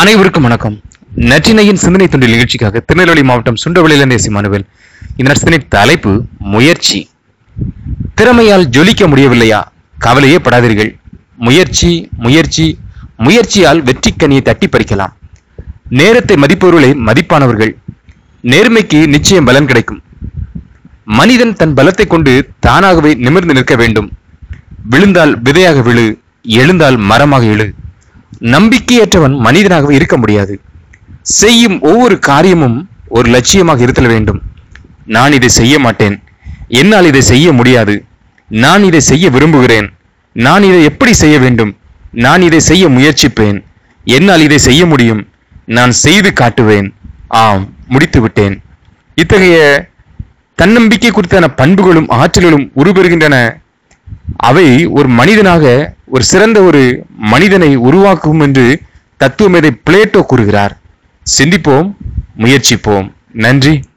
அனைவருக்கும் வணக்கம். நற்றினையின் சிந்தனை தொண்டில் நிகழ்ச்சிக்காக திருநெல்வேலி மாவட்டம் சுண்டவளியிலிருந்து நேசி மனுவேல் இந்த சிந்தனை தலைப்பு முயற்சி. திறமையால் ஜொலிக்க முடியவில்லையா? கவலையே படாதீர்கள். முயற்சி முயற்சி முயற்சியால் வெற்றி கனியை தட்டி பறிக்கலாம். நேரத்தை மதிப்பவர்களே மதிப்பானவர்கள். நேர்மைக்கு நிச்சயம் பலன் கிடைக்கும். மனிதன் தன் பலத்தை கொண்டு தானாகவே நிமிர்ந்து நிற்க வேண்டும். விழுந்தால் விதையாக விழு எழுந்தால் மரமாக எழு நம்பிக்கையற்றவன் மனிதனாகவே இருக்க முடியாது. செய்யும் ஒவ்வொரு காரியமும் ஒரு லட்சியமாக இருத்தல் வேண்டும். நான் இதை செய்ய மாட்டேன். என்னால் இதை செய்ய முடியாது. நான் இதை செய்ய விரும்புகிறேன். நான் இதை எப்படி செய்ய வேண்டும்? நான் இதை செய்ய முயற்சிப்பேன். என்னால் இதை செய்ய முடியும். நான் செய்து காட்டுவேன். ஆம் முடித்து விட்டேன். இத்தகைய தன்னம்பிக்கை குறித்தான பண்புகளும் ஆற்றல்களும் உருபெறுகின்றன. அவை ஒரு மனிதனாக ஒரு சிறந்த ஒரு மனிதனை உருவாக்கும் என்று தத்துவமேதை பிளேட்டோ கூறுகிறார். சிந்திப்போம் முயற்சிப்போம். நன்றி.